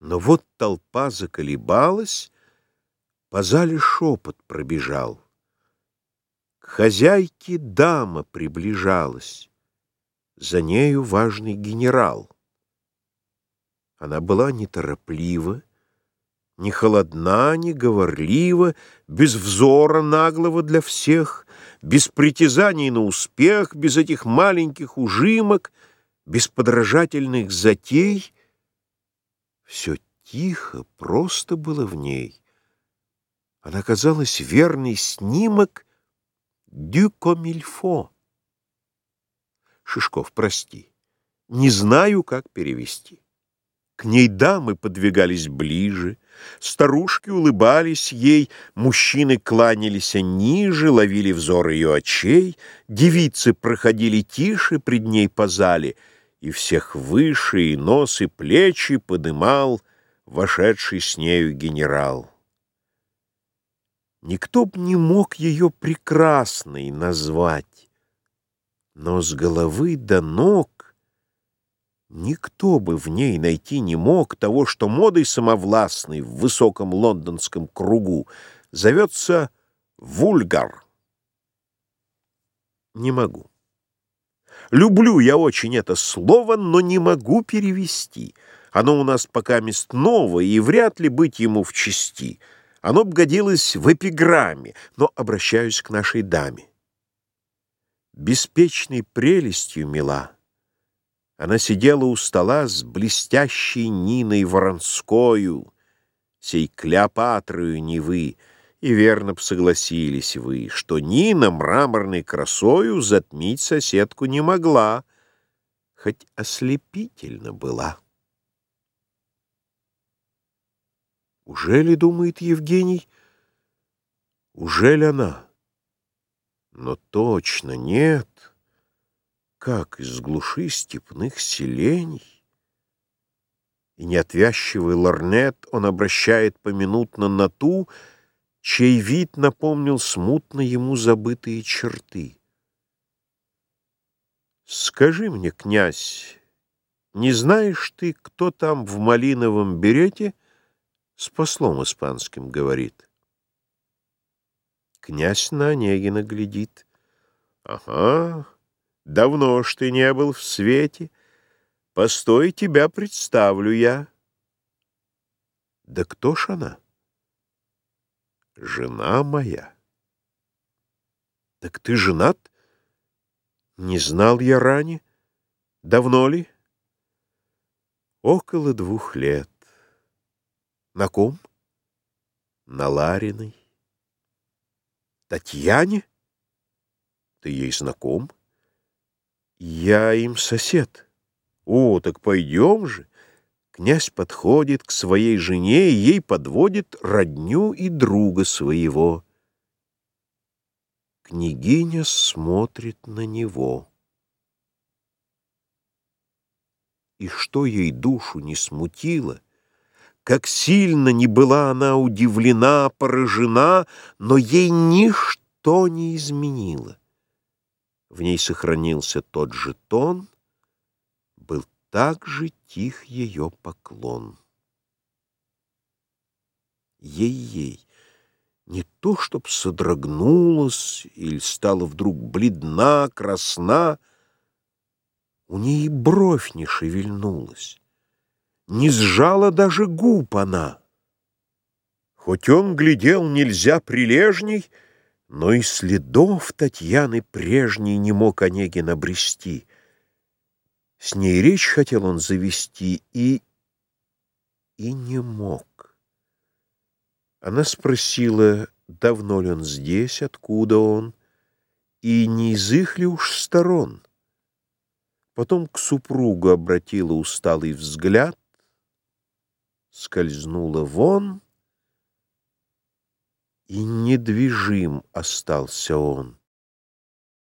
Но вот толпа заколебалась, По зале шепот пробежал. К хозяйке дама приближалась, За нею важный генерал. Она была нетороплива, Не холодна, не говорлива, Без взора наглого для всех, Без притязаний на успех, Без этих маленьких ужимок, Без подражательных затей — все тихо, просто было в ней. Она казалась верный снимок «Дю комильфо». Шишков, прости, не знаю, как перевести. К ней дамы подвигались ближе, старушки улыбались ей, мужчины кланялись ниже, ловили взор ее очей, девицы проходили тише пред ней по зале — и всех выше, и нос, и плечи подымал вошедший с нею генерал. Никто б не мог ее прекрасной назвать, но с головы до ног никто бы в ней найти не мог того, что модой самовластной в высоком лондонском кругу зовется вульгар. Не могу. Люблю я очень это слово, но не могу перевести. Оно у нас пока мест новое, и вряд ли быть ему в чести. Оно б годилось в эпиграмме, но обращаюсь к нашей даме. Беспечной прелестью мила. Она сидела у стола с блестящей Ниной Воронскою, сей Клеопатрою Невы, и верно б согласились вы, что Нина мраморной красою затмить соседку не могла, хоть ослепительно была. Ужели, думает Евгений, ужели она? Но точно нет, как из глуши степных селений. И неотвязчивый лорнет он обращает поминутно на ту, чей вид напомнил смутно ему забытые черты. «Скажи мне, князь, не знаешь ты, кто там в малиновом берете с послом испанским говорит?» Князь на Онегина глядит. «Ага, давно ж ты не был в свете. Постой, тебя представлю я». «Да кто ж она?» Жена моя. Так ты женат? Не знал я ранее. Давно ли? Около двух лет. На ком? На Лариной. Татьяне? Ты ей знаком? Я им сосед. О, так пойдем же. Князь подходит к своей жене и ей подводит родню и друга своего. Княгиня смотрит на него. И что ей душу не смутило, как сильно не была она удивлена, поражена, но ей ничто не изменило. В ней сохранился тот же тон, так же тих ее поклон. Ей-ей, не то чтоб содрогнулась или стала вдруг бледна, красна, у ней бровь не шевельнулась, не сжала даже губ она. Хоть он глядел нельзя прилежней, но и следов Татьяны прежней не мог Онегин обрести — с ней речь хотел он завести и... и не мог. Она спросила, давно ли он здесь, откуда он, и не из их ли уж сторон. Потом к супругу обратила усталый взгляд, скользнула вон, и недвижим остался он.